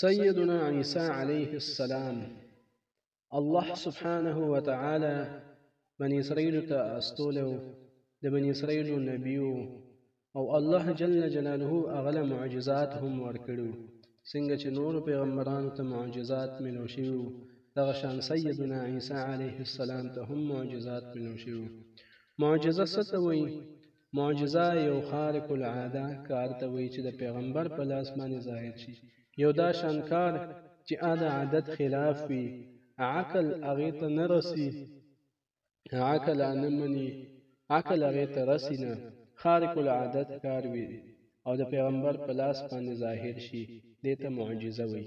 سیدنا عیسی علیه السلام الله سبحانه و تعالی بنی اسرائیل ته استولو د بنی اسرائیل نبیو او الله جل جلاله اغل معجزات هم ورکړو څنګه چې نور پیغمبرانو ته معجزات ملو شیو دغه شان سیدنا عیسی علیه السلام ته هم معجزات ملو شیو معجزه څه ته وایي معجزه یو خارق العاده کار ته وایي چې د پیغمبر په لاس باندې ظاهر شي یو دا شان کار چې ا د عادت خلاف وي عقل هغې ته نه رسي عقل نه مني عقل هغې ته رسي نه خارق العادت کار وي او د پیغمبر په لاس باندې ظاهر شي دې ته معجزه وي